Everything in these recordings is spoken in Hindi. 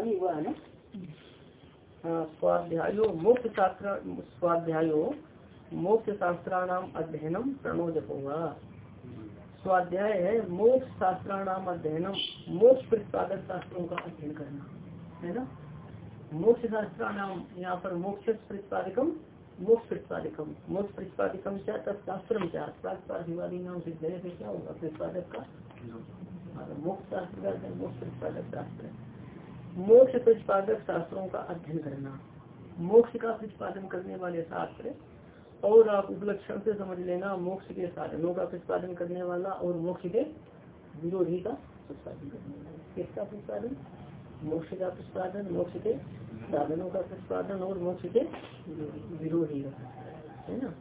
शास्त्राणी हुआ है ना? हाँ स्वाध्यायो मोक्ष शास्त्र स्वाध्यायो मोक्ष शास्त्राणाम अध्ययनम प्रणोदक होगा स्वाध्याय है मोक्ष शास्त्राणाम अध्ययनम मोक्ष प्रतिपादक शास्त्रों का अध्ययन करना है ना? मोक्ष शास्त्राणाम यहाँ पर मोक्ष प्रतिपादकम मोक्ष प्रतिपादकम। मोक्ष प्रतिपादकम क्या? तत्शास्त्र प्रातिपादिवादी नाम से से क्या होगा? प्रतिपादक का? मोक्ष शास्त्र का मोक्ष प्रतिपादक शास्त्र मोक्ष प्रतिपादक शास्त्रों का अध्ययन करना, मोक्ष का प्रतिपादन करने वाले शास्त्र और आप उपलक्षण से समझ लेना मोक्ष के साधनों का प्रतिपादन करने वाला और मोक्ष के विरोधी का प्रतिपादन करने वाला। किसका प्रतिपादन? मोक्ष का प्रतिपादन, मोक्ष के साधनों का प्रतिपादन और मोक्ष के विरोधी का है ना?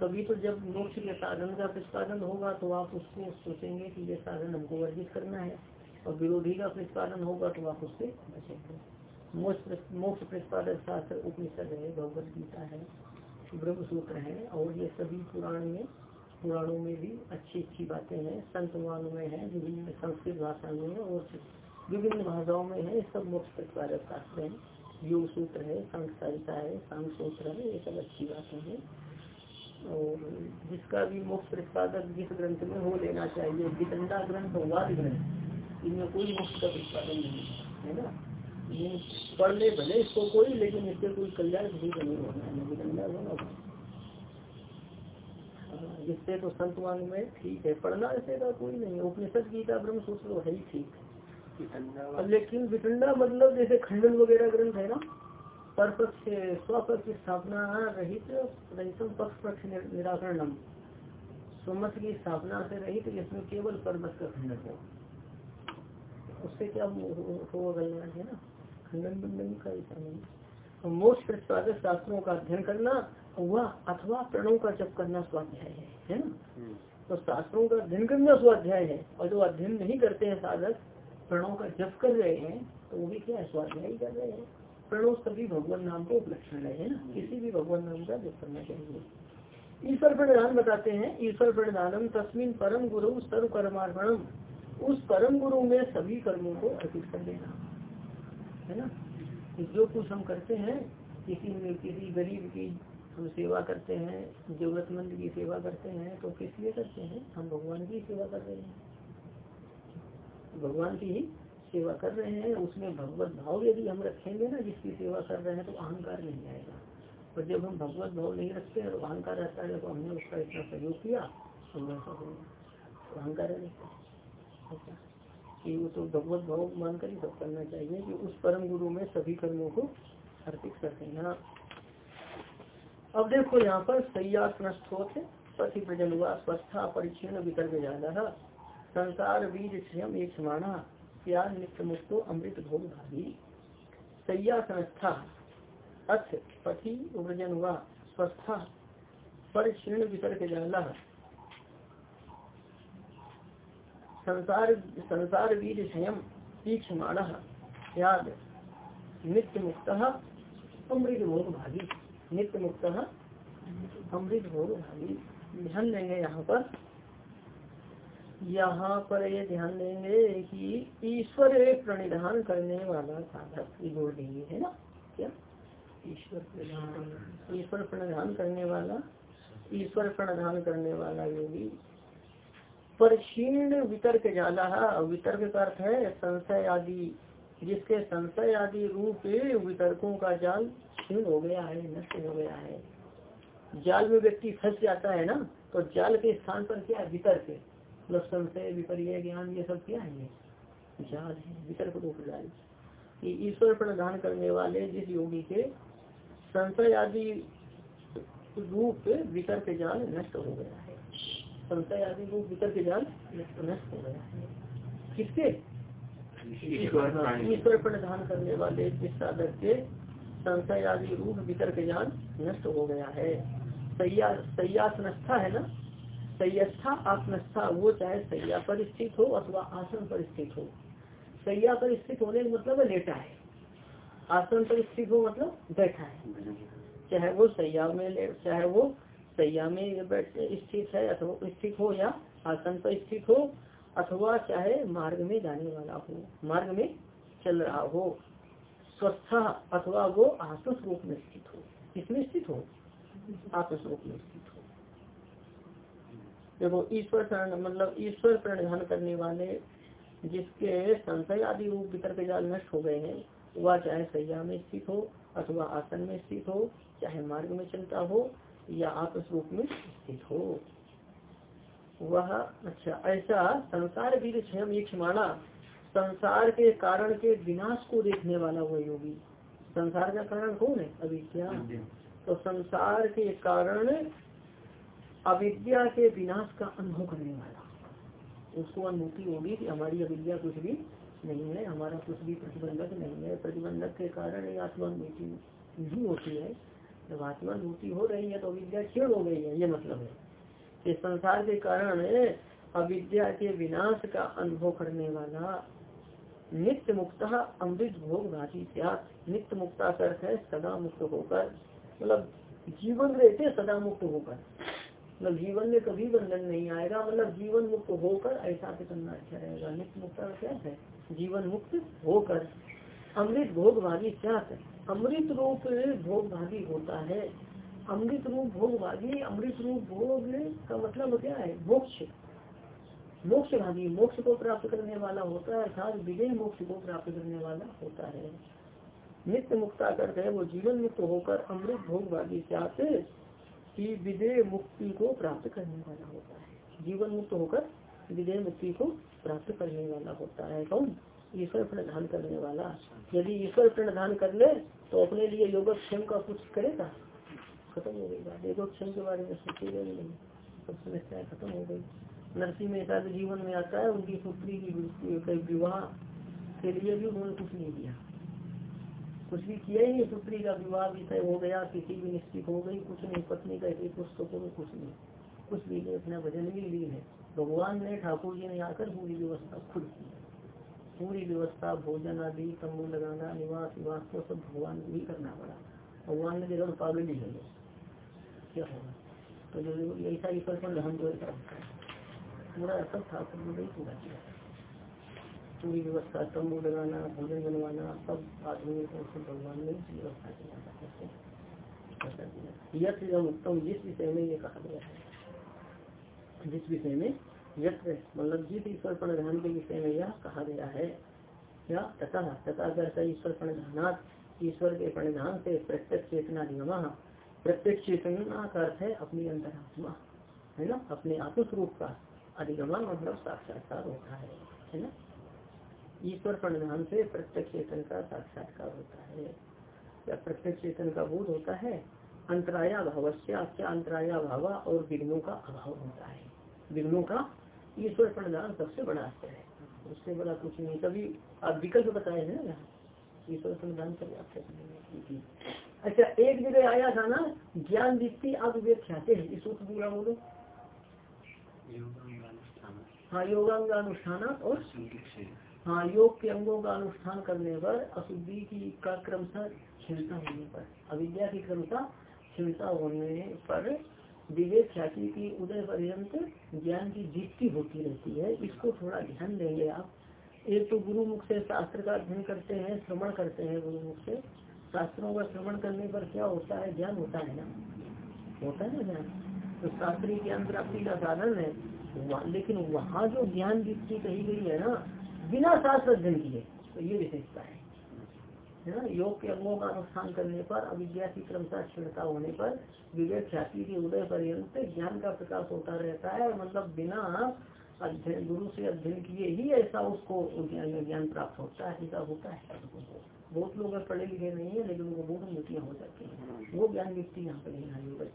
तभी तो जब मोक्ष के साधन का प्रतिपादन होगा तो आप उसको सोचेंगे कि ये साधन हमको वर्जित करना है। और विरोधी का प्रतिपादन होगा तो आप उससे बचेंगे। मोक्ष प्रतिपादक शास्त्र उपनिषद है, भगवत गीता है, ब्रह्म सूत्र है, और ये सभी पुराण में, पुराणों में भी अच्छी अच्छी बातें हैं संतवानों में है, विभिन्न संस्कृत भाषा में और विभिन्न भाषाओं में है सब मोक्ष प्रतिपादक शास्त्र है। योग सूत्र है संस्कारिता है सांग सूत्र है, ये सब अच्छी बातें हैं। और जिसका भी मोक्ष प्रतिपादक जिस ग्रंथ में हो लेना चाहिए वितंडा ग्रंथ, वाद ग्रंथ इनमें कोई मोक्ष का प्रतिपादन नहीं है ना? ये पढ़ ले भले इसको कोई लेकिन इससे कोई कल्याण किसी का नहीं होना है वितंडा होना जिससे तो संत संतवान में ठीक है पढ़ना ऐसे का कोई नहीं उपनिषद गीता ब्रह्म सूत्र तो है ही ठीक लेकिन विटंडा मतलब जैसे खंडन वगैरह ग्रंथ है ना पर पक्ष स्वपक्ष स्थापना रहित रहित पक्ष पक्ष निराकरणम। स्वमत की स्थापना से रहित जिसमें केवल परमत का खंडन हो। उससे क्या हो कल्याण है ना? खंडन बंधन का ऐसा नहीं मोक्ष प्रतिपादक शास्त्रों का अध्ययन करना हुआ अथवा प्रणव का जप करना स्वाध्याय है है ना? हम्म। तो शास्त्रों का अध्ययन करना स्वाध्याय है और जो अध्ययन नहीं करते हैं साधक प्रणव का जप कर रहे हैं तो वो भी क्या है? स्वाध्याय कर रहे हैं। प्रणव सभी भगवान नाम को उपलक्षण रहे हैं ना? किसी भी भगवान नाम का जप करना चाहिए। ईश्वर प्रणदान बताते हैं ईश्वर प्रणदानम तस्मिन परम गुरु सर्व कर्मार्पणम उस परम गुरु में सभी कर्मों को अर्पित कर देना। है ना? जो कुछ हम करते हैं, किसी में किसी गरीब की हम सेवा करते हैं, जरूरतमंद की सेवा करते हैं तो किस लिए करते हैं? हम भगवान की सेवा कर रहे हैं। भगवान की ही सेवा कर रहे हैं, उसमें भगवत भाव यदि हम रखेंगे ना, जिसकी सेवा कर रहे हैं तो अहंकार नहीं आएगा। और जब हम भगवत भाव नहीं रखते हैं तो अहंकार रहता है तो हमने उसका इतना सहयोग किया तो वैसा होगा। तो अहंकार है अच्छा कि वो तो भगवत भाव मानकर ही सब करना चाहिए कि उस परम गुरु में सभी कर्मों को अर्पित हैं हाँ। अब देखो यहाँ पर सैया स्वस्थ पति प्रजन हुआ स्वस्था परिचन्न वितर्क ज़्यादा संसार बीज स्वयं एक समाना, प्यार नित्य मुक्तो अमृत भोग भागी। सैया संस्था अर्थ पति व्रजन हुआ स्वस्था पर क्षीण वितर्क संसार संसार बीज स्वयं तीक्षमाण, याद। नित्य मुक्त अमृत भोग भागी नित्य मुक्त अमृत भोग भागी ध्यान देंगे यहाँ पर। यहाँ पर ये ध्यान देंगे कि ईश्वर प्रणिधान करने वाला साधक जोड़ देंगे है ना? क्या? ईश्वर प्रणिधान। ईश्वर प्रणिधान करने वाला, ईश्वर प्रणिधान करने वाला योगी। परक्षीण वितर्क जाला वितर्क का अर्थ है संशय आदि, जिसके संशय आदि रूप वितर्कों का जाल क्षीण हो गया है, नष्ट हो गया है। जाल में व्यक्ति फंस जाता है ना तो जाल के स्थान पर क्या है? वितर्क। मतलब संशय विपर्य ज्ञान, ये सब क्या है? जाल है, वितर्क रूप जाल। ईश्वर प्रदान करने वाले जिस योगी के संशय आदि रूप, वितर्क जाल नष्ट हो गया है। संशय आदि रूप वितर्क जाल नष्ट हो गया किसके ईश्वर प्रदान करने वाले जिस साधक के संशय आदि रूप वितर्क जाल नष्ट हो गया है। सैया सैया है ना? सैयस्था आत्मस्था वो चाहे सैया पर स्थित हो अथवा आसन पर स्थित हो। सैया पर स्थित होने का मतलब है लेटा है। आसन पर स्थित हो मतलब बैठा है। चाहे वो सैया में ले चाहे वो सैया में स्थित है, अथवा स्थित हो या आसन पर स्थित हो, अथवा चाहे मार्ग में जाने वाला हो, मार्ग में चल रहा हो, स्वस्थ अथवा वो आत्मस्वरूप में स्थित हो। किसमें स्थित हो? आत्मस्वरूप में स्थित हो। देखो, ईश्वर प्रण मतलब ईश्वर प्रणधान करने वाले जिसके संशय आदि रूप वितर्क जाल नष्ट हो गए हैं, वह चाहे सैया में स्थित हो, अथवा आसन में स्थित हो, चाहे मार्ग में चलता हो या आत्मस्वरूप में स्थित हो। वह अच्छा ऐसा संसार वीर स्वयं माना संसार के कारण के विनाश को देखने वाला वह योगी। संसार का कारण कौन है? अविद्या। तो संसार के कारण अविद्या के विनाश का अनुभव करने वाला। उसको अनुभूति होगी कि हमारी अविद्या कुछ भी नहीं है हमारा कुछ भी प्रतिबंधक नहीं है। प्रतिबंधक के कारण आत्मानुभूति नहीं होती है। जब आत्मानुभूति हो रही है तो अविद्या क्षीण हो गई है, ये मतलब है। कि संसार के कारण अविद्या के विनाश का अनुभव करने वाला नित्य मुक्त अमृत भोग भाषी नित्य मुक्ता अर्थ है सदा मुक्त होकर मतलब जीवन रहते सदा मुक्त होकर। मतलब जीवन में कभी बंधन नहीं आएगा मतलब जीवन मुक्त होकर ऐसा करना अच्छा रहेगा। नित्य मुक्त क्या है? जीवन मुक्त होकर अमृत भोग भागी क्या अमृत रूप भोगभागी होता है। अमृत रूप भोगभागी, अमृत रूप भोग का मतलब क्या है? मोक्ष। मोक्ष भागी मोक्ष को प्राप्त करने वाला होता है, अर्थात विजय मोक्ष को प्राप्त करने वाला होता है। नित्य मुक्ता करते है वो जीवन मुक्त होकर अमृत भोग भागी चाहते कि विजय मुक्ति को प्राप्त करने वाला होता है। जीवन मुक्त होकर विजय मुक्ति को प्राप्त करने वाला होता है। कौन? ईश्वर प्रणधान करने वाला। यदि ईश्वर प्रणधान कर ले तो अपने लिए योगक्षेम का कुछ करेगा? खत्म हो गई बात। योगक्षेम के बारे में सोचेगा ही नहीं। सब समस्या खत्म हो गई। नरसिंह मेहता के जीवन में आता है, उनकी पुत्री की विवाह के लिए भी उन्होंने कुछ नहीं किया। कुछ भी किया ही नहीं। पुत्री का विवाह भी विषय हो गया किसी भी निश्चित हो गई। कुछ नहीं, पत्नी का एक पुस्तकों में कुछ नहीं। कुछ भी नहीं, अपना भजन भी ली है। भगवान ने ठाकुर जी ने आकर पूरी व्यवस्था खुद की। पूरी व्यवस्था, भोजन आदि, तंबू लगाना, निवास निवास को सब भगवान को ही करना पड़ा। भगवान ने जगह पागल ही है। क्या होगा? तो जो ऐसा ईश्वर पर ध्यान तो ऐसा है, पूरा सब ठाकुर ने ही पूरा किया। पूरी व्यवस्था, तंबू लगाना, भोजन बनवाना, सब आदमी को सब भगवान ने व्यवस्था किया उत्तम, जिस विषय में ये कहा गया है, जिस विषय में यत्र मतलब जिस ईश्वर प्रणधान के विषय में यह कहा गया है। या तथा तथा करता ईश्वर प्रणधानात ईश्वर के प्रणधान से प्रत्यक्ष चेतना निगमा प्रत्यक्ष चेतना का अर्थ है अपनी अंतरात्मा, है ना? अपने आत्मस्वरूप का अधिगमन मतलब साक्षात्कार होता है है ना? ईश्वर प्रणधान से प्रत्यक्ष चेतन का साक्षात्कार होता है। या प्रत्यक्ष चेतन का बोध होता है अंतराया भाव क्या अंतराया भाव और विघ्नों का अभाव होता है। विघ्नों का ईश्वर प्रणधान सबसे बड़ा आश्चर्य है। उससे बड़ा कुछ नहीं। कभी आप विकल्प बताए हैं ना? ईश्वर प्रणधान पर्याप्त अच्छा एक जगह आया था ना ज्ञान दीप्ति आप वे ख्याते हैं? इस पूरा बोलो हाँ योगांगानुष्ठान और हाँ। योग के अंगों का अनुष्ठान करने पर अशुद्धि की का क्रमशः क्षमता होने पर अविद्या की क्रमशः क्षमता होने पर विवेक ख्याति की उदय पर्यंत ज्ञान की दीप्ति होती रहती है। इसको थोड़ा ध्यान देंगे आप। एक तो गुरु मुख से शास्त्र का अध्ययन करते हैं, श्रवण करते हैं गुरु मुख से। शास्त्रों का श्रवण करने पर क्या होता है? ज्ञान होता है ना? होता है ना ज्ञान? तो शास्त्रीय ज्ञान प्राप्ति का साधन है। लेकिन वहाँ जो ज्ञान दीप्ति कही गई है ना, बिना शास्त्र अध्ययन किए तो ये विशेषता है। ना? योग के अंगों का अनुष्ठान करने पर अविद्या की क्रमशः क्षीणता होने पर विवेक ख्याति के उदय पर्यंत ज्ञान का प्रकाश होता रहता है मतलब बिना अध्ययन गुरु से अध्ययन किए ही ऐसा उसको ज्ञान प्राप्त होता है ऐसा होता है। बहुत लोग पढ़े लिखे नहीं है लेकिन उनको बहुत उन्नतियाँ हो जाती है। वो ज्ञान व्यक्ति यहाँ पर नहीं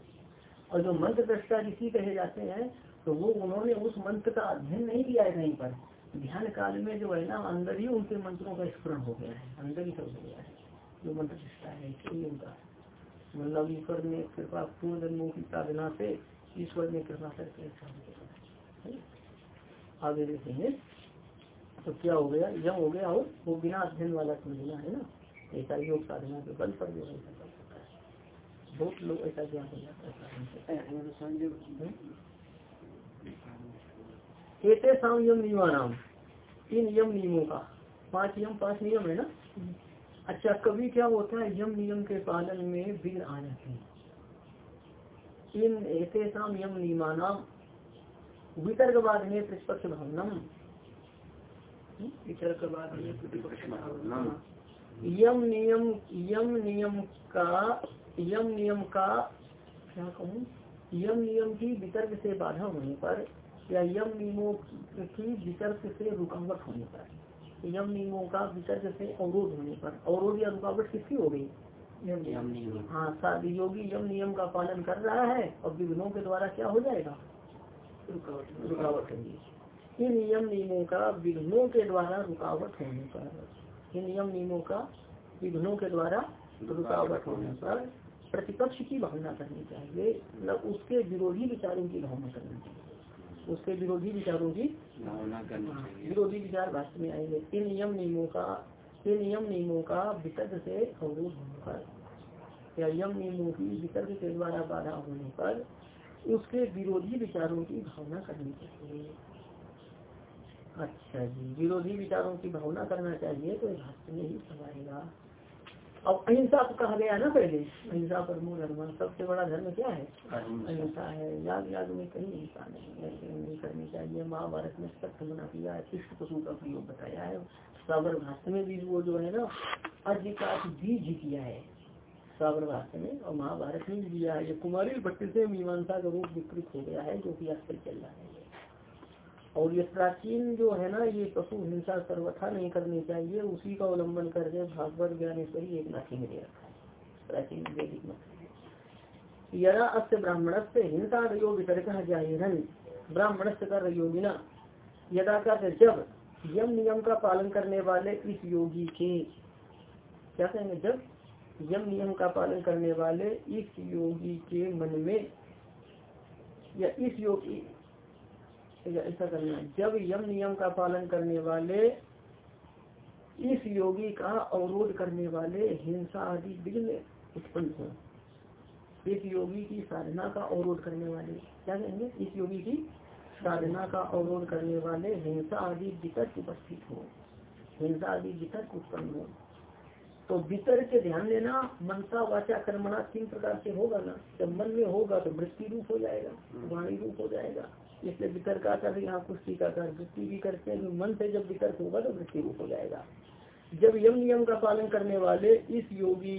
और जो मंत्र दृष्टा ऋषि कहे जाते हैं तो वो उन्होंने उस मंत्र का अध्ययन नहीं किया है कहीं पर। ध्यान काल में जो है ना अंदर ही उनके मंत्रों का स्मरण हो गया है अंदर ही सब हो गया है जो मंत्र चेष्टा है इसलिए उनका मतलब ईश्वर ने कृपा पूर्ण जन्मों की साधना से ईश्वर ने कृपा करके आगे देखेंगे तो क्या हो गया? यम हो गया और वो बिना अध्ययन वाला समझना है ना ऐसा योग साधना के बल पर जो ऐसा बहुत लोग ऐसा ज्ञान हो जाता है एते साम यम नियमानाम। तीन यम नियमों का। पाँच यम, पाँच नियम है ना? अच्छा कभी क्या होता है, यम नियम के पालन में विघ्न आ जाते हैं। इन शाम यम नियमानाम। वितर्क बाद में प्रतिपक्ष भावनम वितर्क बाद में प्रतिपक्ष भावनम यम नियम यम नियम का, यम नियम का, क्या कहूँ? यम नियम की वितर्क से बाधा होने पर या यम नियमों की वितर्क से रुकावट होने पर यम नियमों का वितर्क से अवरोध होने पर अवरोध या रुकावट किसकी हो गई? हाँ शादी योगी यम नियम का पालन कर रहा है और विघ्नों के द्वारा क्या हो जाएगा? रुकावट। होगी। इन नियम नियमों का विघ्नों के द्वारा रुकावट होने पर इन नियम नियमों का विघ्नों के द्वारा रुकावट होने पर प्रतिपक्ष की भावना करनी चाहिए मतलब उसके विरोधी विचारों की भावना करनी चाहिए। उसके विरोधी विचारों की भावना करनी हाँ, विरोधी विचार भाषण में आएँगे इन नियम नियमों का ये नियम नियमों का वितर्क से अवरोध होने पर या यम नियमों की वितर्क के द्वारा बाधा होने पर उसके विरोधी विचारों की भावना करनी चाहिए। अच्छा जी विरोधी विचारों की भावना करना चाहिए तो भाष्य में ही समाएगा अब अहिंसा तो कहा गया ना पहले अहिंसा पर मूल धर्म सबसे बड़ा धर्म क्या है? अहिंसा। है। याद याद में कहीं हिंसा नहीं ऐसे नहीं करनी चाहिए। महाभारत में सत्य मना किया है कृष्ण पशु का प्रयोग बताया है। सागर भाष्य में भी वो जो है ना अधिकाश बीज किया है। सागर भाष्य में और महाभारत में भी दिया है। ये कुमारी भट्टी से मीमांसा का रूप विकृत हो गया है जो की आजकल चल रहा है। और ये प्राचीन जो है ना, ये पशु हिंसा सर्वथा नहीं करनी चाहिए, उसी का अवलंबन करके भागवत, ज्ञानेश्वरी, एक नाथी में दे रखा है प्राचीन वैदिक मत यदा अस्त ब्राह्मण से हिंसा रयो वितर्क ब्राह्मण से कर योगिना यदा का जब यम नियम का पालन करने वाले इस योगी के, क्या कहेंगे, जब यम नियम का पालन करने वाले इस योगी के मन में या इस योगी ऐसा करना जब यम नियम का पालन करने वाले, इस योगी का अवरोध करने वाले हिंसा आदि विघ्न उत्पन्न हो। इस योगी की साधना का अवरोध करने वाले, क्या कहेंगे? इस योगी की साधना का अवरोध करने वाले हिंसा आदि वितर्क उपस्थित हो। हिंसा आदि वितर्क उत्पन्न हो। तो वितर्क के ध्यान देना, मनसा वाचा कर्मणा तीन प्रकार से होगा ना। जब मन में होगा तो वृत्ति रूप हो जाएगा, वाणी रूप हो जाएगा। इसलिए वितर्क आता है यहाँ कुछ टीकाकार वृत्ति भी करते हैं मन से जब वितर्क होगा तो वृत्ति रूप हो जाएगा। जब यम नियम का पालन करने वाले, इस योगी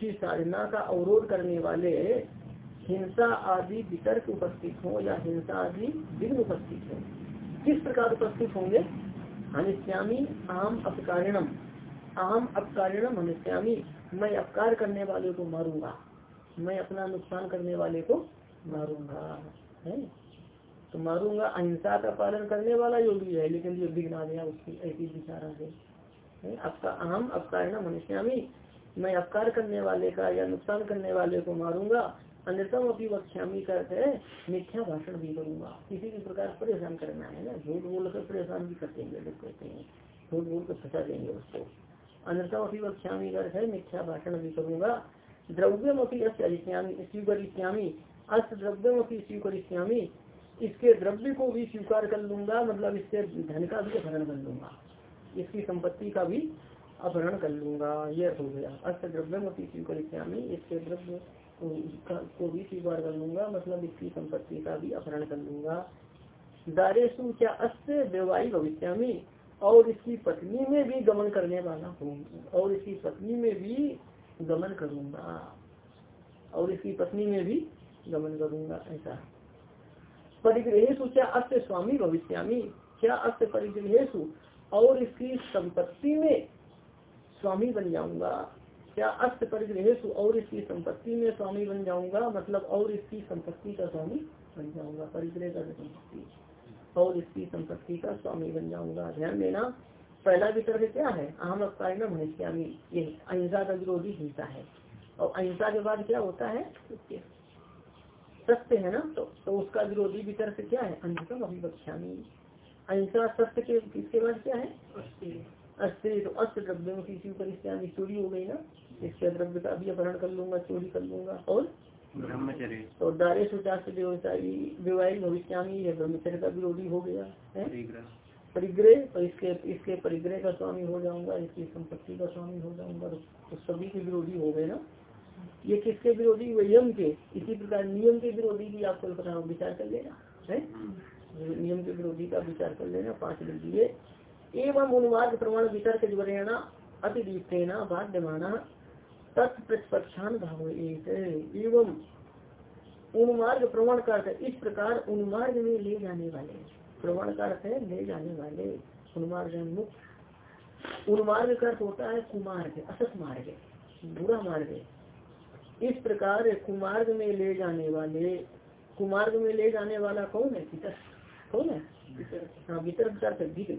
की साधना का अवरोध करने वाले हिंसा आदि वितर्क उपस्थित हो या हिंसा आदि विघ्न उपस्थित हो, किस प्रकार उपस्थित होंगे? अनिश्यामी आम अपकारिणम। आम अपकारिणम अनिश्यामी मैं अपकार करने वाले को मारूँगा। मैं अपना नुकसान करने वाले को मारूँगा। है? तो मारूँगा, अहिंसा का पालन करने वाला योगी है, लेकिन जो विघ्न आ गया उसकी ऐसी विचार आ गई। आपका अहम अपकारिणम अनिश्यामी मैं अपकार करने वाले का या नुकसान करने वाले को मारूँगा, अन्यतम अपनी वक्ष्यामी करते है, मिथ्या भाषण भी करूँगा। किसी भी प्रकार परेशान करना है ना, झूठ बोल कर परेशान भी करते हैं, लोग कहते हैं। झूठ बोल कर फंसा देंगे उसको। अन्यतम अपनी वक्ष्यामी करते है, मिथ्या भाषण भी करूँगा। द्रव्यम अपनी स्वीकरिष्यामी अस्त द्रव्यम अपनी स्वीकरिष्यामी इसके द्रव्य को भी स्वीकार कर लूँगा मतलब इसके धन का भी अपहरण कर लूँगा। इसकी संपत्ति का भी अपहरण कर लूँगा। यह हो गया। अस्त द्रव्यम अपनी स्वीकरिष्यामी इसके द्रव्य को भी स्वीकार कर लूँगा मतलब इसकी संपत्ति का भी अपहरण कर लूँगा। दारेशु क्या अस्त व्यवाही भविष्य में और इसकी पत्नी में भी गमन करने वाला हूँ। और इसकी पत्नी में भी गमन करूँगा। और इसकी पत्नी में भी गमन करूँगा, ऐसा। परिग्रहेशु क्या अस्त स्वामी भविष्यामी। क्या अस्त परिग्रहेशु और इसकी संपत्ति में स्वामी बन जाऊँगा। क्या अस्त परिग्रह और इसकी संपत्ति में स्वामी बन जाऊँगा? मतलब और इसकी संपत्ति का स्वामी बन जाऊँगा। परिग्रह का संपत्ति। और इसकी संपत्ति का स्वामी बन जाऊँगा। ध्यान देना, पहला वितर्क क्या है? अहम अवकारण भविष्यामी। ये अहिंसा का विरोधी हिंसा है। और अहिंसा के बाद क्या होता है? सत्य है ना? तो, तो उसका विरोधी वितर्क क्या है? अंधकम अभिवक्षामी अहिंसा सत्य के किसके बाद क्या है? अस्त्री तो अस्त्र द्रव्य की चोरी हो गई ना? इसके द्रव्य का भी अपहरण कर लूँगा चोरी कर लूँगा। और? ब्रह्मचर्य। तो दारे सुचार से विवाहिक भविष्यामी यह ब्रह्मचर्य का विरोधी हो गया है? परिग्रह। तो इसके इसके परिग्रह का स्वामी हो जाऊँगा इसकी संपत्ति का स्वामी हो जाऊँगा तो सभी के विरोधी हो गए ना? ये किसके विरोधी? नियम के। इसी प्रकार नियम के विरोधी भी आपको पता विचार कर लेना है? नियम के विरोधी का विचार कर लेना पाँच लीजिए एवं अनुवाद प्रमाण वितर्क ज्वरेणा अतिदीप्तेना बाध्यमाना तत्प्रतिपक्षान भाव एवं उन्मार्ग प्रमाण का इस प्रकार उन्मार्ग में ले जाने वाले। प्रमाण का अर्थ है ले जाने वाले उन्मार्ग मुक्त उन्मार्ग का अर्थ होता है कुमार्ग असत मार्ग बुरा मार्ग। इस प्रकार कुमार्ग में ले जाने वाले, कुमार्ग में ले जाने वाला कौन है? वितर्क। कौन है? हाँ वितर्क का अर्थ विघ्न।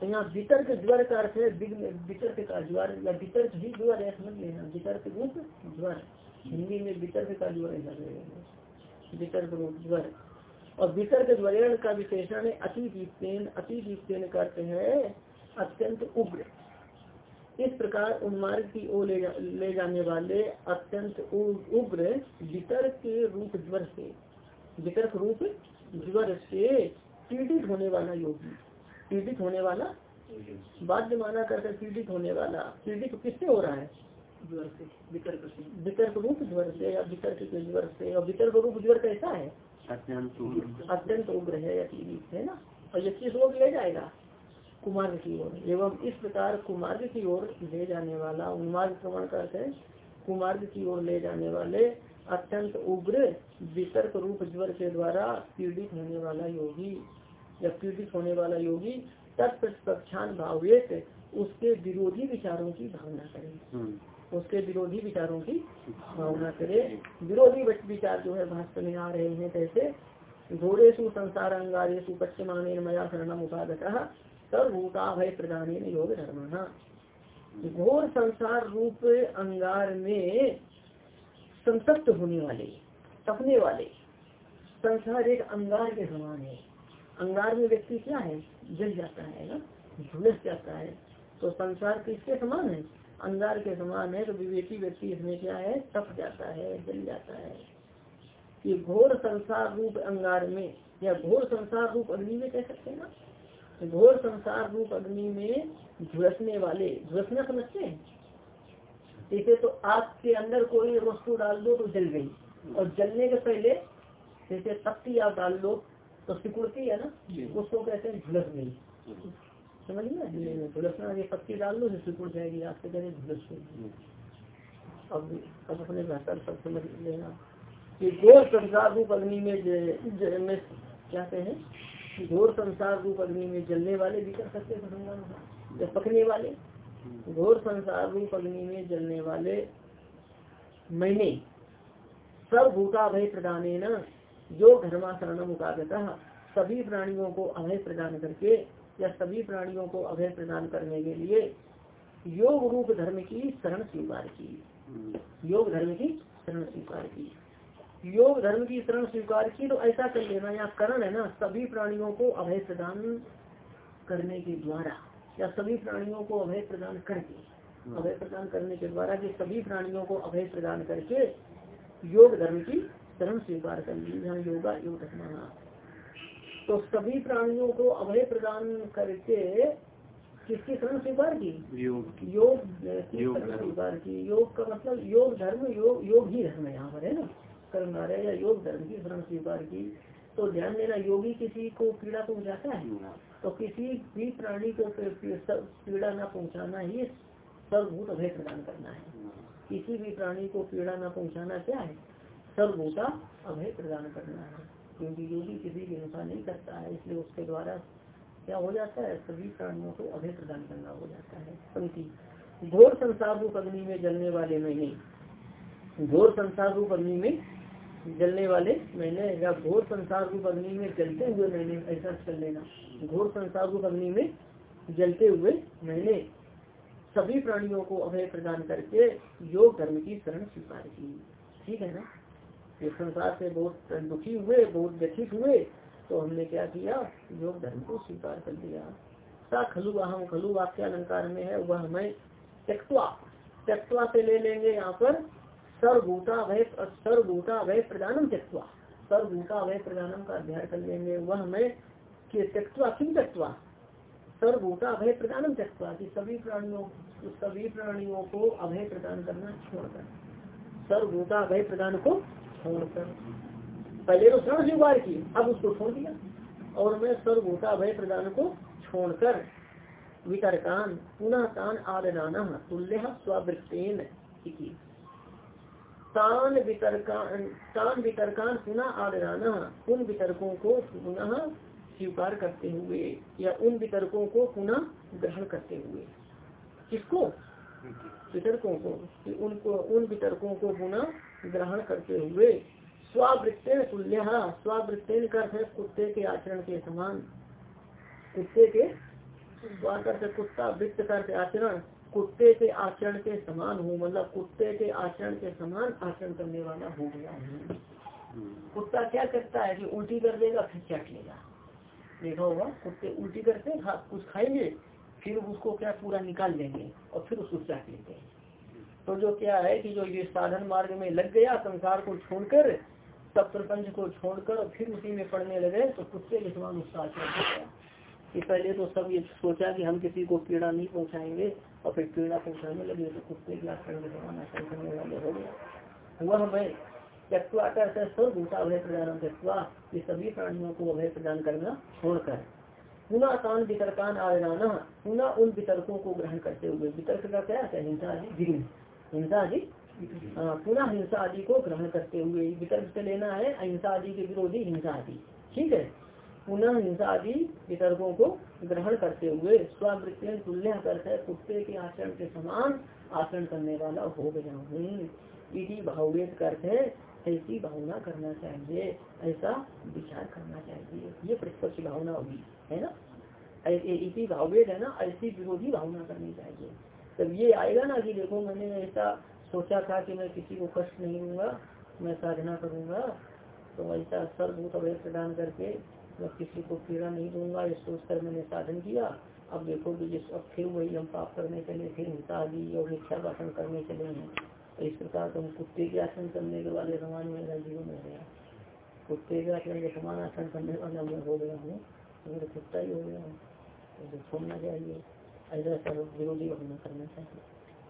तो यहाँ वितर्क ज्वर का अर्थ है विघ्न, वितर्क का ज्वर। या वितर्क ही ज्वर है, समझ लेना। वितर्क रूप ज्वर। हिंदी में वितर्क का ज्वर है। वितर्क रूप ज्वर। और वितर्क ज्वरण का विशेषण है अति दीप्तेन अति दीप्तेन करते हैं अत्यंत उग्र। इस प्रकार उन्मार्ग की ओर ले, जा, ले जाने वाले अत्यंत उग्र वितर्क के रूप ज्वर से वितर्क रूप ज्वर से पीड़ित होने वाला योगी पीड़ित होने वाला बाध्य माना करके पीड़ित होने वाला पीड़ित किससे हो रहा है? वितर्क रूप ज्वर से या वितर्क के ज्वर से और वितर्क रूप ज्वर कैसा है? अत्यंत उग्र। है या पीड़ित है ना? और ये किस ओर ले जाएगा? कुमार्ग की ओर। एवं इस प्रकार कुमार्ग की ओर ले जाने वाला उन्मार्ग प्रमाण करते हैं कुमार्ग की ओर ले जाने वाले अत्यंत उग्र वितर्क रूप ज्वर के द्वारा पीड़ित होने वाला योगी। या पीड़ित होने वाला योगी तत्प्रक्षान भावेत उसके विरोधी विचारों की भावना करें। हम्म। उसके विरोधी विचारों की भावना करे। विरोधी विचार जो है भाषण में आ रहे हैं कैसे घोड़ेशु संसार अंगारेशु पश्चिमाने मया शरणम उपागत। सर्वभूता भय प्रधान योग धर्म घोर संसार रूप अंगार में संतप्त होने वाले, तपने वाले, संसार एक अंगार के समान है। अंगार में व्यक्ति क्या है? जल जाता है ना? झुलस जाता है। तो संसार किसके समान है? अंगार के समान है। तो विवेकी व्यक्ति इसमें क्या है? तप जाता है, जल जाता है। ये घोर संसार रूप अंगार में, या घोर संसार रूप अग्नि में कह सकते हैं ना? घोर संसार रूप अग्नि में झुलसने वाले झुलसना समझते हैं? जैसे तो आपके अंदर कोई वस्तु डाल दो तो जल गई। और जलने के पहले जैसे तख्ती आप डाल दो तो सिकुड़ती है ना? उसको कहते हैं झुलस गई समझ गया झुलसना ये पत्ती डाल दो सिकुड़ जाएगी आपसे कहते झुलस गई। अब अब अपने बेहतर सब समझ लेना। कि घोर संसार रूप अग्नि में क्या कहें? घोर संसार रूप अग्नि में जलने वाले भी कर सकते या पकने वाले। घोर संसार रूप अग्नि में जलने वाले मैंने सब भूता अभय प्रदान जो धर्माशरण मुकागता सभी प्राणियों को अभय प्रदान करके या सभी प्राणियों को अभय प्रदान करने के लिए योग रूप धर्म की शरण स्वीकार की। योग धर्म की शरण स्वीकार की। योग धर्म की शरण स्वीकार की तो ऐसा कर लेना यहाँ करण है ना सभी प्राणियों को अभय प्रदान करने के द्वारा या सभी प्राणियों को अभय प्रदान करके हाँ। अभय प्रदान करने के द्वारा कि सभी प्राणियों को अभय प्रदान करके योग धर्म की शरण स्वीकार कर ली यहाँ योगा योग धर्म। तो सभी प्राणियों को अभय प्रदान करके किसकी शरण स्वीकार की? योग योग स्वीकार की? योग का मतलब योग धर्म योग योग ही धर्म है यहाँ पर है ना। कर्म रहे या योग धर्म की शरण स्वीकार की तो ध्यान देना योगी किसी को पीड़ा पहुंचाता है? तो किसी भी प्राणी को पीड़ा न पहुंचाना ही सर्वभूत अभय प्रदान करना है। किसी भी प्राणी को पीड़ा न पहुंचाना क्या है? सर्वभूता अभय प्रदान करना है। क्योंकि योगी किसी की हिंसा नहीं करता है इसलिए उसके द्वारा क्या हो जाता है? सभी प्राणियों को अभय प्रदान करना हो जाता है। पंक्ति घोर संसार रूप अग्नि में जलने वाले में नहीं। घोर संसार रूप अग्नि में जलने वाले मैंने या घोर संसार रूप अग्नि में जलते हुए मैंने ऐसा चल लेना। घोर संसार रूप अग्नि में जलते हुए मैंने सभी प्राणियों को अभय प्रदान करके योग धर्म की शरण स्वीकार की। ठीक है ना? ये संसार से बहुत दुखी हुए, बहुत व्यथित हुए तो हमने क्या किया? योग धर्म को स्वीकार कर दिया सा खलु अहम खलु वाक्य अलंकार में है, वह हमें त्यक्वा त्यक्वा से ले लेंगे यहाँ पर। सर्वभूता भय सर्वभूता भय प्रदानम त्यक्वा सर्वभूता भय प्रदानम का अध्ययन कर लेंगे वह हमें त्यक्वा किम त्यक्वा सर्वभूता अभय प्रदान त्यक्ता कि सभी प्राणियों सभी प्राणियों को अभय प्रदान करना छोड़कर। सर्वभूता अभय प्रदान को छोड़कर। पहले तो शरण स्वीकार की अब उसको छोड़ दिया। और मैं सर्वभूता अभय प्रदान को छोड़कर वितरकान पुनः तान आददान तुल्य स्वृत्तेन तान वितरकान तान वितरकान आदराना, उन वितर्कों को पुनः स्वीकार करते हुए, या उन वितर्कों को पुनः ग्रहण करते हुए। किसको? वितर्कों को, कि उनको, उन वितर्कों को पुनः ग्रहण करते हुए। स्वावृत्तेन तुल्य, स्वावृत्तेन कर कुत्ते के आचरण के समान। कुत्ते के स्वाकर कुत्ता वृत्त कर आचरण, कुत्ते के आचरण के समान हो मतलब कुत्ते के आचरण के समान आचरण करने वाला हो गया कुत्ता क्या करता है कि उल्टी कर देगा, फिर चट लेगा। देखा होगा, कुत्ते उल्टी करते कुछ खाएँगे, फिर उसको क्या, पूरा निकाल देंगे और फिर उसको चाट लेते हैं। तो जो क्या है कि जो ये साधन मार्ग में लग गया, संसार को छोड़कर सब प्रपंच को छोड़कर फिर उसी में पढ़ने लगे तो कुत्ते के समान उसका आचरण हो गया। कि पहले तो सब ये सोचा कि हम किसी को पीड़ा नहीं पहुंचाएँगे, और फिर पीड़ा पहुँचाने लगे तो कुत्ते की आचरण करने वाले हो गया वह मैं त्यक्वा करता सर्वभूता अभय प्रदान त्यक्वा ये सभी प्राणियों को अभय प्रदान करना छोड़कर। पुनः तान वितरकान आदराना पुनः उन वितर्कों को ग्रहण करते हुए। वितर्क का क्या है? हिंसा आदि गिरी हिंसा आदि? पुनः हिंसा आदि को ग्रहण करते हुए। वितर्क से लेना है, अहिंसा आदि के विरोधी हिंसा आदि। ठीक है? पुनः हिंसा आदि वितर्कों को ग्रहण करते हुए स्वृत्ति तुल्य करते कुत्ते के आचरण के समान आचरण करने वाला हो गया हूँ। इसी भाववेद करते ऐसी भावना करना चाहिए, ऐसा विचार करना चाहिए। ये प्रतिपक्ष भावना होगी, है ना? इसी भाववेद है ना, ऐसी विरोधी भावना करनी चाहिए। तब ये आएगा ना कि देखो मैंने ऐसा सोचा था कि मैं किसी को कष्ट नहीं दूँगा, मैं साधना करूँगा तो ऐसा सर्वभूत अवैध प्रदान करके मैं किसी को पीड़ा नहीं दूँगा, ये सोचकर मैंने साधन किया। अब देखो कि जिस अब फिर वही हम पाप करने चले फिर हिंसा आदि और मिथ्या भाषण करने चले हैं। तो इस प्रकार तो हम कुत्ते के आसन करने के वाले समान मेरा जीवन हो गया। कुत्ते के आसन के समान आसन करने वाला मैं हो गया हूँ। मेरा कुत्ता ही हो गया हूँ। तो छोड़ना चाहिए, ऐसा सब विरोधी भावना करना चाहिए,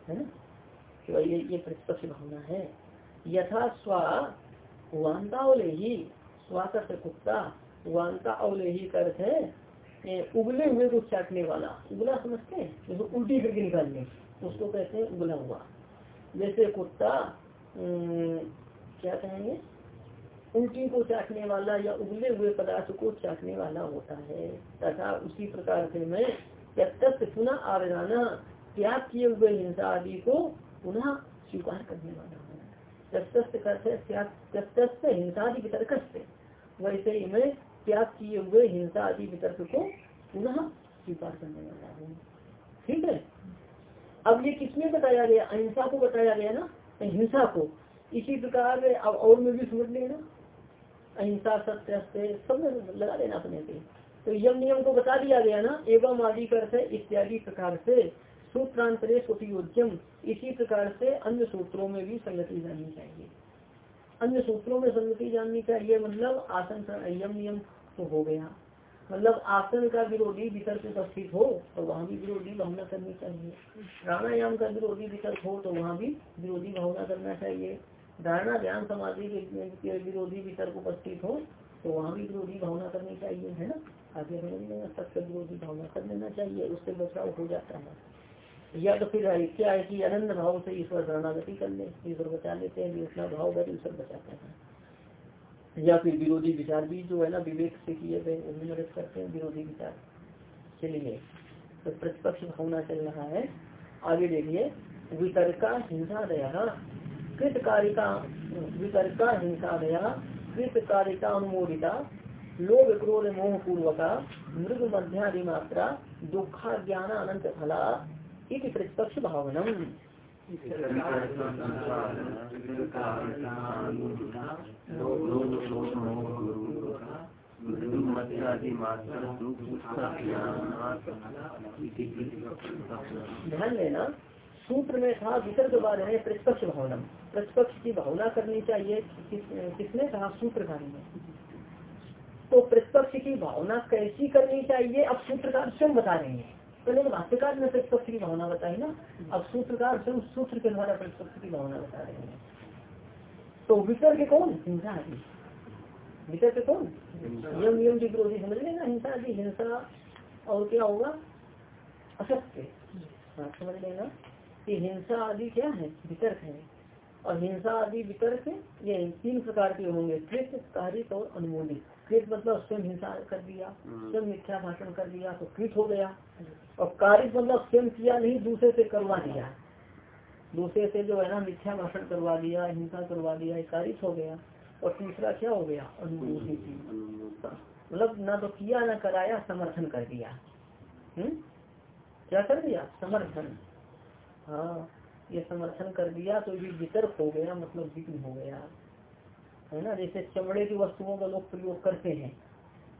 है ना? तो ये ये प्रतिपक्ष भावना है। यथा स्वा वांता ही स्वास्थ्य से कुत्ता। वांता अवलेही का अर्थ है उगले हुए को चाटने वाला, उगला समझते हैं? जैसे उल्टी करके निकालने, उसको कहते हैं उगला हुआ। जैसे कुत्ता क्या कहेंगे? उल्टी को चाटने वाला या उगले हुए पदार्थ को चाटने वाला होता है। तथा उसी प्रकार से मैं तत्त पुनः आवेदाना त्याग किए हुए हिंसा आदि को पुनः स्वीकार करने वाला हूँ। तत्त करते हिंसा आदि वैसे ही मैं त्याग किए हुए हिंसा आदि वितर्क को पुनः स्वीकार करने वाला हूँ। ठीक है? अब ये किसमें बताया गया? अहिंसा को बताया गया ना? अहिंसा को। इसी प्रकार अब और में भी समझ लेना। अहिंसा, सत्य सब लगा देना अपने से तो यम नियम को बता दिया गया ना? एवं आदि कर इत्यादि प्रकार से सूत्रांतरेश उपयोज्यम इसी प्रकार से अन्य सूत्रों में भी संगति जानी चाहिए। अन्य सूत्रों में संगति जाननी चाहिए मतलब आसन यम नियम तो हो गया। मतलब आसन का विरोधी वितर्क उपस्थित हो तो वहाँ भी विरोधी भावना करनी चाहिए। प्राणायाम का विरोधी वितर्क हो तो वहाँ भी विरोधी भावना करना चाहिए। धारणा ध्यान समाधि के विरोधी वितर्क उपस्थित हो तो वहाँ भी विरोधी भावना करनी चाहिए, है ना? आगे सत्य विरोधी भावना कर लेना चाहिए, उससे बचाव हो जाता है। या तो फिर क्या है कि अनंत भाव से ईश्वर शरणागति कर ले, ईश्वर बचा लेते हैं उतना भाव कर ईश्वर बचाते हैं। या फिर विरोधी विचार भी जो है ना, विवेक से किए गए उनमें मदद करते हैं, विरोधी विचार। चलिए तो प्रतिपक्ष भावना चल रहा है। आगे देखिए, वितर्का हिंसा दया कृत कारिका वितर्का हिंसा दया कृत कारिका अनुमोदिता लोभ क्रोध मोह पूर्वका, मृग मध्यादि मात्रा दुखा ज्ञान अनंत फला इति प्रतिपक्ष भावनम। ध्यान लेना सूत्र में था वितर्क बारे में प्रतिपक्ष भावना प्रतिपक्ष की भावना करनी चाहिए किस, किसने कहा सूत्रधारी में तो प्रत्यक्ष की भावना कैसी करनी चाहिए अब सूत्रकार स्वयं बता रहे हैं। पहले तो भाष्यकार ने प्रत्यक्ष की भावना बताई ना। अब सूत्रकार स्वयं सूत्र के द्वारा प्रत्यक्ष की भावना बता रहे हैं। तो वितर्क कौन? हिंसा आदि। वितर्क कौन? नियम नियम के विरोधी, समझ लेना हिंसा आदि, हिंसा और क्या होगा? असत्य। हाँ समझ लेना कि हिंसा आदि क्या है? वितर्क है। और हिंसा आदि, वितर्क, ये तीन प्रकार के होंगे। कृत कारित और अनुमोदित। कृत मतलब स्वयं हिंसा कर दिया स्वयं मिथ्या भाषण कर दिया तो कृत हो गया। और कारित मतलब स्वयं किया नहीं दूसरे से करवा दिया। दूसरे से जो है ना मिथ्या भाषण करवा दिया हिंसा करवा दिया कारित हो गया। और तीसरा क्या हो गया? अनुमोदित मतलब ना तो किया ना कराया समर्थन कर दिया। हम्म? क्या कर दिया? समर्थन। हाँ ये समर्थन कर दिया तो ये वितर्क हो गया मतलब विघ्न हो गया। है ना? जैसे चमड़े की वस्तुओं का लोग प्रयोग करते हैं।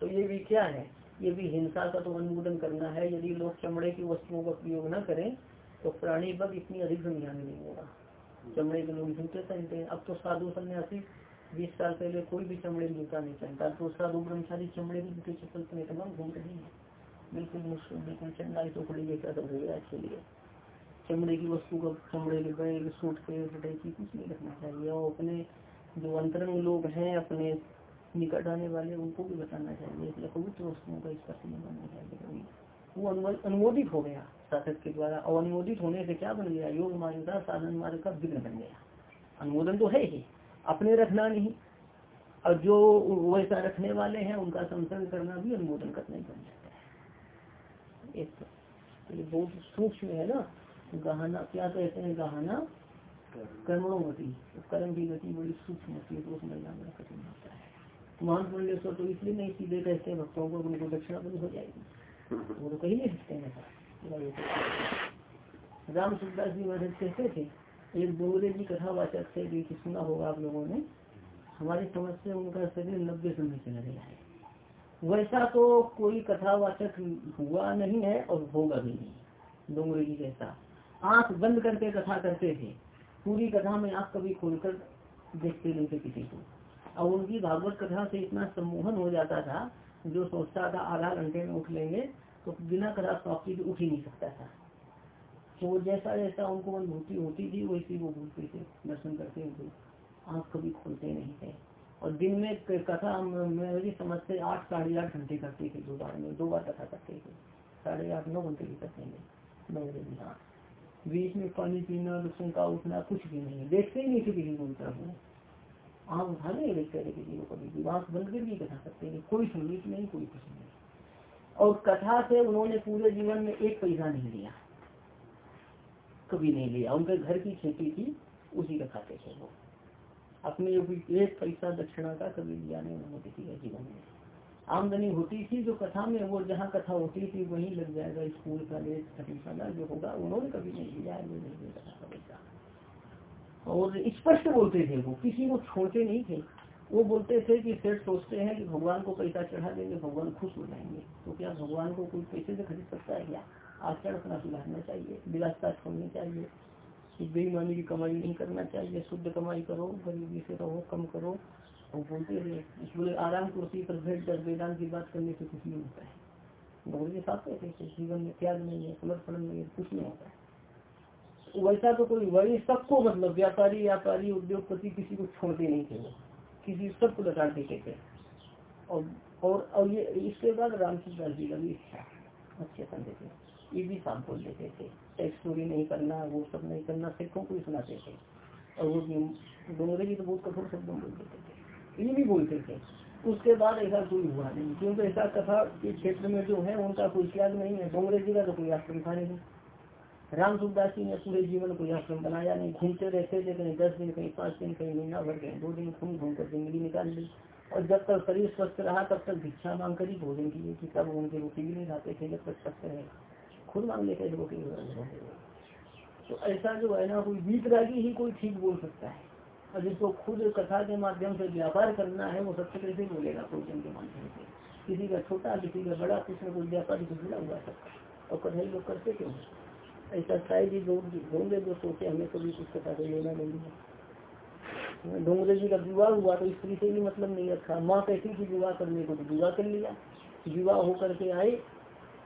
तो ये भी क्या है? ये भी हिंसा का तो अनुमोदन करना है। यदि लोग चमड़े की वस्तुओं का प्रयोग न करें तो प्राणी बग इतनी अधिक में नहीं होगा। चमड़े के लोग जूते पहनते हैं। अब तो साधु सन्यासी बीस साल पहले कोई भी चमड़े जूता नहीं पहनता। तो साधु ब्रह्मचारी चमड़े के जूते चप्पल पहने तमाम घूम रहे हैं। बिल्कुल मुश्किल, बिल्कुल चंडाई टुकड़ी जैसा सब गया इसके लिए। चमड़े की वस्तु का, चमड़े के बैग सूट के की कुछ नहीं रखना चाहिए। और अपने जो अंतरंग लोग हैं अपने निकट आने वाले, उनको भी बताना चाहिए इसलिए पवित्र वस्तुओं का स्पर्श नहीं बनना चाहिए कभी वो अनुमोदित हो गया शासक के द्वारा, और अनुमोदित होने से क्या बन गया? योग मार्ग का, साधन मार्ग का विघ्न बन गया। अनुमोदन तो है ही, अपने रखना नहीं। और जो वैसा रखने वाले हैं, उनका संसर्ग करना भी अनुमोदन करना ही बन जाता है। एक तो बहुत सूक्ष्म है ना, गहना, क्या कहते हैं गहना? कर्मों की गति बड़ी सूक्ष्म होती है तो समझना बड़ा कठिन होता है। पुण्येश्वर तो इसलिए नहीं सीधे कहते हैं, भक्तों को उनको दक्षिणा बंद हो जाएगी। वो तो कहीं नहीं सकते हैं। राम सुखदास जी महाराज कहते थे, एक बोले जी कथावाचक थे कि सुना होगा आप लोगों ने, हमारी समझ से उनका शरीर नब्बे समय चला गया है। वैसा तो कोई कथावाचक हुआ नहीं है और होगा भी नहीं, डोंगरे जी जैसा। आँख बंद करके कथा करते थे। पूरी कथा में आँख कभी खोलकर देखते नहीं थे किसी को। और उनकी भागवत कथा से इतना सम्मोहन हो जाता था, जो सोचता था, आधा घंटे में उठ लेंगे तो बिना कथा समाप्ति के उठ ही नहीं सकता था। तो जैसा जैसा उनको अनुभूति होती थी, वैसी वो भूलते थे दर्शन करते हुए आँख कभी खोलते नहीं थे। और दिन में कथा मेरी समझ से आठ, साढ़े आठ घंटे करते थे, दो बार में, दो बार कथा करते थे। साढ़े आठ, नौ घंटे की करते हैं नौ बजे हाँ। बीच में पानी पीना लक्षण का उठना, कुछ भी नहीं देखते ही नहीं किसी को तरफ़ आम उठा नहीं देखते थे किसी को कभी आँख बंद करके कथा करते हैं कोई संगीत नहीं, कोई कुछ नहीं। और कथा से उन्होंने पूरे जीवन में एक पैसा नहीं लिया। कभी नहीं लिया। उनके घर की खेती थी उसी का खाते थे वो अपने एक पैसा दक्षिणा का कभी लिया नहीं उन्होंने किसी का जीवन में। आमदनी होती थी, जो कथा में, वो जहाँ कथा होती थी, वहीं लग जाएगा, स्कूल, कॉलेज धर्मशाला जो होगा, उन्होंने कभी नहीं कथा और स्पष्ट बोलते थे वो, किसी को छोड़ते नहीं थे। वो बोलते थे कि सेठ सोचते हैं कि भगवान को पैसा चढ़ा देंगे, भगवान खुश हो जाएँगे। तो क्या भगवान को कोई पैसे से खरीद सकता है क्या? आचरण अपना सुधारना चाहिए, विलासता छोड़नी चाहिए बेईमानी की कमाई नहीं करना चाहिए, शुद्ध कमाई करो, गरीबी से रहो, कम करो वो बोलते बोले आराम कुर्सी पर भेंट कर वेदांत की बात करने से कुछ नहीं होता है। भगवान के साथ कहते हैं जीवन में त्याग नहीं है समर्पण नहीं है, कुछ नहीं होता है। वैसा तो कोई वही सबको मतलब व्यापारी व्यापारी, उद्योगपति किसी को छोड़ते नहीं थे वो। किसी सबको लगा देते थे और और और ये, इसके बाद रामचंद्र जी का भी अच्छे समझे थे। ये भी साफ़ बोल देते थे। टैक्स चोरी नहीं करना, वो सब नहीं करना सिखों को सुनाते थे। और वो दोनों जी तो बहुत कठोर शब्दों बोल देते थे। ये भी बोलते थे। उसके बाद ऐसा कोई हुआ नहीं, क्योंकि ऐसा कथा के क्षेत्र में जो है, उनका कोई त्याग नहीं है। कांग्रेस जी का तो कोई आश्रम था नहीं। राम सुखदास जी ने पूरे जीवन कोई आश्रम बनाया नहीं। घूमते रहते थे, कहीं दस दिन, कहीं पाँच दिन, कहीं महीना भर गए दो दिन घूम घूम कर ज़िंदगी निकाल ली। और जब तक शरीर स्वस्थ रहा, तब तक भिक्षा मांग कर ही भोजन किए कि तब उनके रोटी भी नहीं खाते थे, जब तक स्वस्थ रहे। खुद मांग लेते रोटी तो ऐसा जो है ना, कोई बीत रागी ही कोई ठीक बोल सकता है। जिसको खुद कथा के माध्यम से व्यापार करना है, वो सबसे कैसे बोलेगा पूजन के माध्यम से? किसी का छोटा, किसी का बड़ा, किसी न कुछ व्यापार जुड़ा हुआ सकता और कढ़ाई लोग करते क्यों ऐसा शायद ही लोग होंगे जो सोचे हमें कभी कुछ कथा से लेना नहीं है डोंगरे जी का विवाह हुआ तो स्त्री से भी मतलब नहीं रखा। माँ कहती थी विवाह करने को तो विवाह कर लिया। विवाह होकर के आए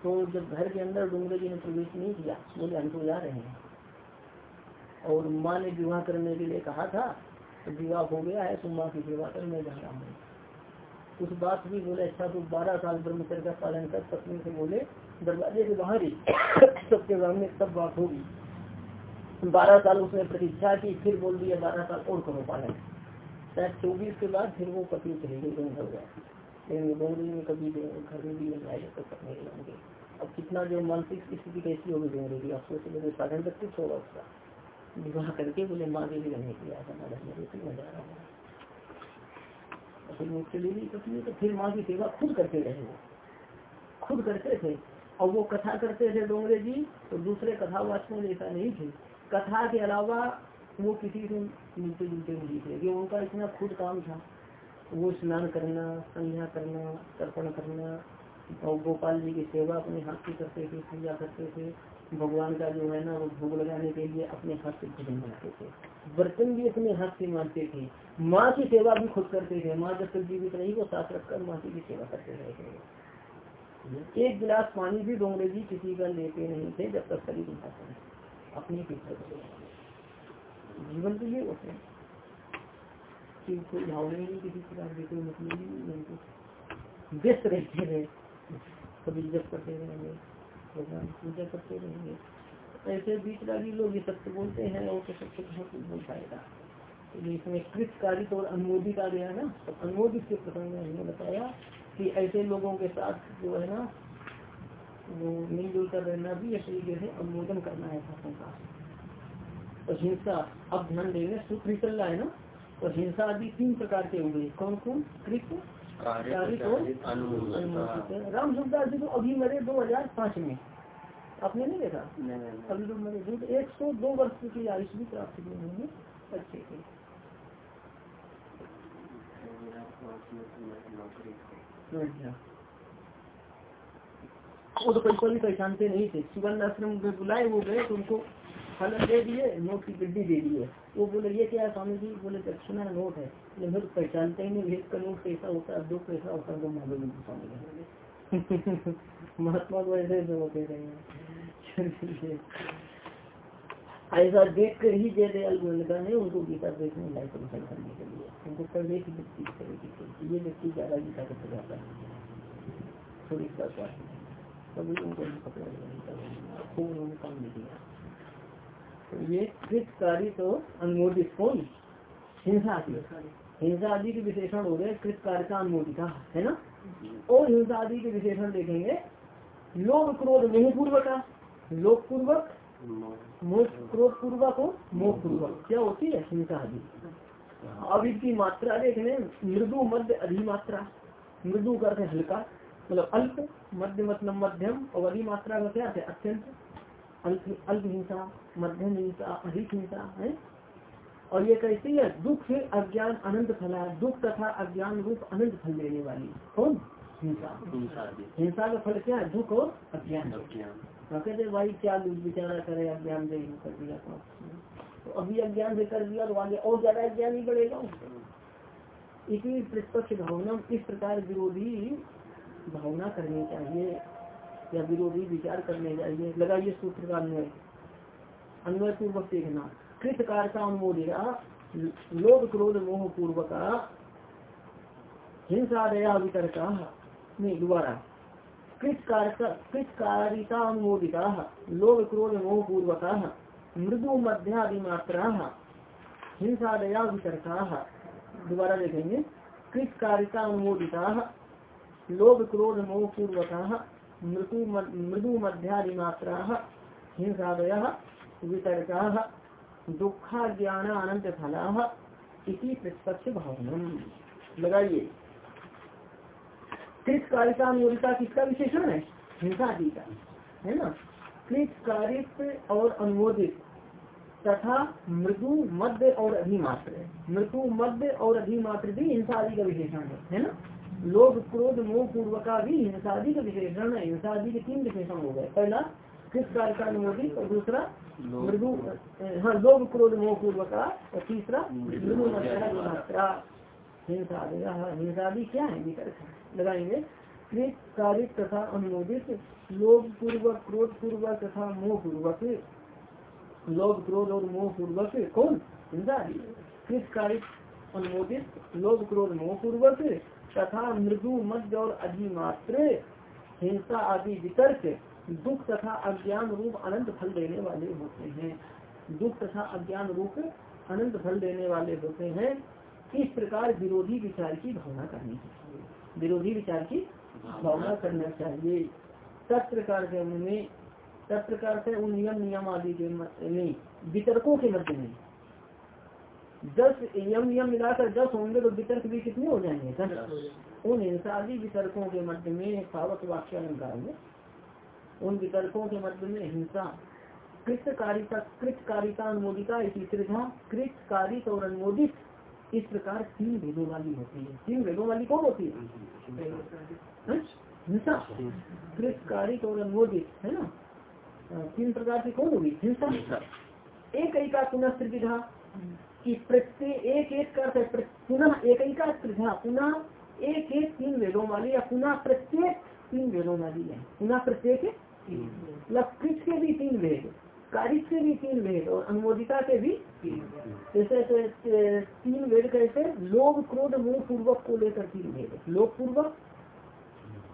तो जब घर के अंदर डोंगरे जी ने प्रवेश नहीं किया, बोले, हम तो जा रहे हैं। और माँ ने विवाह करने के लिए कहा था तो विवाह हो गया है तो माँ की सेवा कर, मैं जा रहा। हूँ उस बात भी बोले अच्छा तो बारह साल ब्रह्मचर्य का पालन कर पत्नी से बोले, दरवाजे के बाहर ही सबके सामने सब बात होगी। बारह साल उसने प्रतीक्षा की, फिर बोल दिया, बारह साल और करो पालन। शायद चौबीस के बाद फिर वो पति चले हो गया लेकिन डोंगरी में कभी घर में भी नहीं तो पत्नी रहेंगे अब कितना जो मानसिक स्थिति कैसी होगी डोंगरी की, आप साधन व्यक्ति होगा उसका। विवाह करके बोले, माँ के भी रहने की आशा मज़ा रहा हूँ फिर मुझसे ले ली पत्नी तो फिर माँ की सेवा खुद करते रहे वो। खुद करते थे, और वो कथा करते थे डोंगरे जी तो दूसरे कथावाचकों जैसा नहीं थे। कथा के अलावा वो किसी से मिलते जुलते नहीं थे कि उनका इतना खुद काम था। वो स्नान करना, संध्या करना, तर्पण करना, और गोपाल जी की सेवा अपने हाथ से करते थे, पूजा करते थे। भगवान का जो है ना, वो भोग लगाने के लिए अपने हाथ से भोजन बनाते थे। बर्तन भी अपने हाथ से मानते थे। माँ की सेवा भी खुद करते थे। माँ जब तक जीवित रही, वो साथ रखकर माँ की सेवा करते रहे थे। एक गिलास पानी भी डोंगरे जी किसी का लेते नहीं थे, जब तक शरीर उठा अपनी जीवन तो ये होते हैं कि कोई भाव नहीं, किसी प्रकार की कोई मतलब नहीं व्यस्त रहते हैं। कभी जब करते रहेंगे। भगवान पूजा करते रहेंगे। ऐसे बीच रागी लोग ये सत्य बोलते हैं, और तो सत्य कहाँ कुछ बोल पाएगा। तो इसमें कृत कारित और अनुमोदित आ गया ना तो अनुमोदित के प्रसंग में हमने बताया कि ऐसे लोगों के साथ जो है ना, वो मिलजुल कर रहना भी ऐसे जैसे अनुमोदन करना है साथों का। तो हिंसा, अब ध्यान देंगे सूत्र चल रहा है ना? तो हिंसा आदि तीन प्रकार के हुए कौन कौन कृत राम सुखदास जी तो अभी मरे दो हज़ार पाँच में। आपने नहीं देखा? अभी तो मरे दूध एक सौ दो वर्ष की आयुष भी प्राप्त किए उन्होंने अच्छे। थे। वो तो कोई कोई पहचानते नहीं थे। सुगंध आश्रम में बुलाए वो गए तो उनको फल दे दिए, नोट की गड्डी दे दिए वो बोले, ये क्या स्वामी जी? बोले दक्षिणा नोट है। लेकिन तो पहचानते ही नहीं, भेद का नोट कैसा होता है दो पैसा होता है तो मालूम स्वामी महात्मा को ऐसे ऐसे होते रहे ऐसा देख कर ही जय दयाल गोविंदा ने उनको गीता देखने लायक करने के लिए। उनको पढ़ने की व्यक्ति करेगी ये व्यक्ति ज़्यादा गीता को सजाता है। थोड़ी सा कभी उनको पकड़ा खूब उन्होंने काम नहीं किया। ये कृतकारी तो अनुमोदित कौन हिंसा आदि। हिंसा आदि के विशेषण हो गए कृत कार्य का अनुमोदिता है ना? और हिंसा आदि के विशेषण देखेंगे, लोभ क्रोध मोह पूर्वक लोभ पूर्वक? क्रोध पूर्वक हो मोह पूर्वक। क्या होती है हिंसा आदि? अब इसकी मात्रा देखने, मृदु, मध्य, अधिमात्रा। मृदु करते हल्का मतलब अल्प, मध्य मतलब मध्यम और अधिमात्रा का क्या है? अत्यंत। अल्प हिंसा मध्यम हिंसा अधिक हिंसा है? और ये कैसी है दुख से अज्ञान अनंत फला दुख तथा अज्ञान रूप अनंत फल देने वाली। कौन? हिंसा। हिंसा का फल क्या है? दुख और अज्ञान। हाँ, कहते भाई क्या विचारा करे अज्ञान से कर दिया तो, तो अभी अज्ञान से कर दिया तो आगे और ज़्यादा अज्ञान ही बढ़ेगा। इसी प्रतिपक्ष भावना इस प्रकार विरोधी भावना करनी चाहिए। या विरोधी विचार करने चाहिए लगाइए सूत्र का अन्वय। अन्वय पूर्वक देखना। कृत कार्य अनुमोदिता लोभ क्रोध मोह पूर्वक, हिंसा दया वितरक, नहीं, दोबारा। कृतकारिता अनुमोदिता लोभ क्रोध मोह पूर्वक, मृदु मध्यादिमात्रा हिंसा दया वितरका, दोबारा देखेंगे। कृतकारिता अनुमोदिता लोभ क्रोध मोह पूर्वक मृदु मृदु मध्यादिमात्रा, हिंसादय, वितरका दुखा ज्ञान अनंत फला इसी प्रतिपक्ष भावना लगाइए। कृत कारिता अनुमोदिता किसका विशेषण है? हिंसा आदि का है ना? कृत कारित और अनुमोदित तथा मृदु मध्य और अधिमात्र। मृदु मध्य और अधिमात्र भी हिंसा आदि का विशेषण है। है ना? लोभ क्रोध मोह पूर्वका भी हिंसा आदि का विशेषण है। हिंसा आदि के तीन विशेषण हो। गए पहला कृत कार्य का अनुमोदित और दूसरा, मृदु हाँ लोभ क्रोध मोह पूर्वक और तीसरा, मृदु मात्रा। हिंसा हिंसा भी क्या है? लगाएँगे। कृत कारिक तथा अनुमोदित, लोभ पूर्वक, क्रोध पूर्वक तथा मोह पूर्वक। लोभ, क्रोध और मोह पूर्वक कौन? हिंसा कृत कारिक अनुमोदित, लोभ, क्रोध, मोह पूर्वक? तथा मृदु, मध्य और अधिमात्र हिंसा आदि वितर्क दुख तथा अज्ञान रूप अनंत फल देने वाले होते हैं। दुख तथा अज्ञान रूप अनंत फल देने वाले होते हैं। इस प्रकार विरोधी विचार की भावना करनी चाहिए। विरोधी विचार की भावना करना चाहिए। तत्प्रकार से उनमें तत्प्रकार से उन नियम नियम आदि के नहीं, वितर्कों के मध्य में दस यम नियम मिलाकर दस होंगे तो वितर्क भी कितने हो जाएँगे दस उन हिंसा आदि वितर्कों के मध्य में सावक वाक्य अलंकार में उन वितर्कों के मध्य में हिंसा कृतकारिता कृतकारिता अनुमोदिता त्रिधा कृतकारित और अनुमोदित इस प्रकार तीन भेदों वाली होती है। तीन भेदों वाली कौन होती है? हाँ? हिंसा। कृतकारित और अनुमोदित है ना? हाँ, तीन प्रकार की कौन होगी? हिंसा। एक एक पुनः त्रिविधा। की प्रत्येक एक एक कर पुनः एक एक का पुनः एक एक तीन वेदों वाली या पुनः प्रत्येक तीन वेदों वाली है। पुनः प्रत्येक मतलब कृष के भी तीन वेद कारिक के भी तीन भेद और अनुमोदिता के भी जैसे तीन भेद कैसे? लोभ क्रोध मोह पूर्वक को लेकर तीन भेद लोभ पूर्वक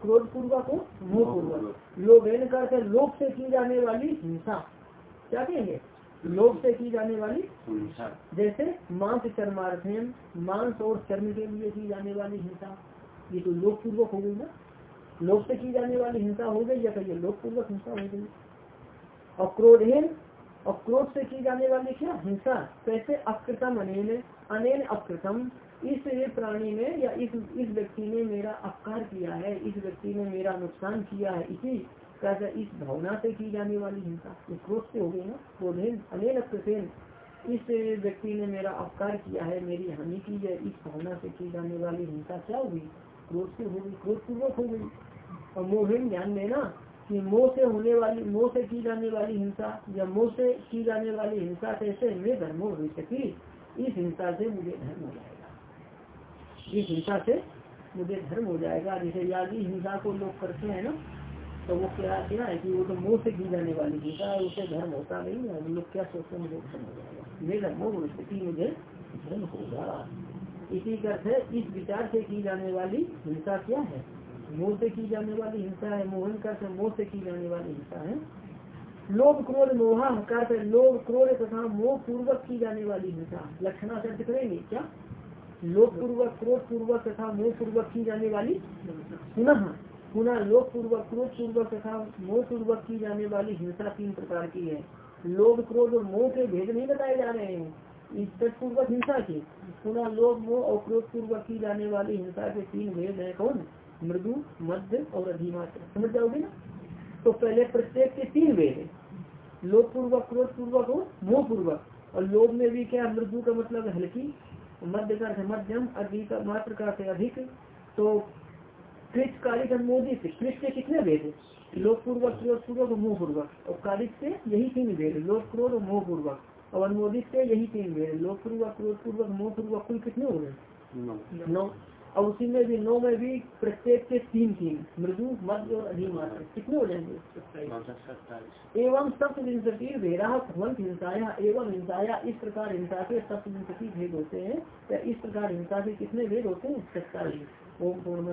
क्रोध पूर्वक हो मोह पूर्वक। लोभ करते लोभ से की जाने वाली हिंसा। क्या कहेंगे? लोभ से की जाने वाली जैसे मांस चर्मार्थन मांस और चर्म के लिए की जाने वाली हिंसा। ये तो लोभ पूर्वक हो गई ना। लोभ से की जाने वाली हिंसा हो गई या कहिए लोभ पूर्वक हिंसा हो गई? और क्रोधहीन और क्रोध से की जाने वाली क्या? हिंसा। कैसे? अकृतम अनेन अनेन अकृतम। इस प्राणी ने या इस इस व्यक्ति ने मेरा अपकार किया है इस व्यक्ति ने मेरा नुकसान किया है इसी कैसे इस भावना से की जाने वाली हिंसा ये क्रोध से हो गई ना क्रोधेन अकृतन इस व्यक्ति ने मेरा अपकार किया है, मेरी हानि की है, इस भावना से की जाने वाली हिंसा क्या हुई? क्रोध से हो गई क्रोध पूर्वक हो गई। और मोहन ध्यान देना कि मोह से होने वाली, मोह से की जाने वाली हिंसा, या मोह से की जाने वाली हिंसा कैसे मैं धर्म हो सकी इस हिंसा से मुझे धर्म हो जाएगा। इस हिंसा से मुझे धर्म हो जाएगा। जैसे यादी हिंसा को लोग करते हैं ना तो वो क्या क्या है कि वो तो मोह से की जाने वाली हिंसा है उसे धर्म होता नहीं है। लोग क्या सोचते हैं मुझे धर्म हो जाएगा। मैं धर्म हो स्थिति मुझे धर्म होगा। इसी करते इस विचार से की जाने वाली हिंसा क्या है? मोह से की जाने वाली हिंसा है, मोहन का मोह से की जाने वाली हिंसा है। लोभ, क्रोध, मोहा कर लोभ, क्रोध तथा मोह पूर्वक की जाने वाली हिंसा। लक्षणा अर्थ करेंगे क्या? लोभ पूर्वक, क्रोध पूर्वक तथा मोह पूर्वक की जाने वाली पुनः पुनः लोभ पूर्वक क्रोध पूर्वक तथा मोह पूर्वक की जाने वाली हिंसा तीन प्रकार की है। लोभ, क्रोध और मोह के भेद नहीं बताए जा रहे हैं। पूर्वक हिंसा की। पुनः लोभ, मोह और क्रोध पूर्वक की जाने वाली हिंसा के तीन भेद है कौन? मृदु, मध्य और अधिमात्र। समझ जाओगे ना? तो पहले प्रत्येक के तीन वेद लोभ पूर्वक क्रोध पूर्वक हो मोह पूर्वक और लोभ में भी क्या मृदु का मतलब हल्की। मध्य का मध्यम, अधिक, मात्र का अधिक। तो कृत कालिक अनुमोदित कृत के कितने वेद लोक पूर्वक क्रोध पूर्वक मोह पूर्वक और कालिक से यही तीन वेद लोक क्रोध और मोह पूर्वक और अनुमोदित से यही तीन वेद लोक पूर्वक क्रोध पूर्वक मोह पूर्वक कुल कितने हो गए? नौ। और उसी में भी नौ में भी प्रत्येक के तीन तीन मृदु मध्य और अधिमात्र कितने हो जाएँगे? एवं सप्तविंशति भेदा भगवंत हिंसाया एवं हिंसाया इस प्रकार हिंसा के सप्तविंशति भेद होते हैं। या इस प्रकार हिंसा के कितने भेद होते हैं? सत्ताईस। ओम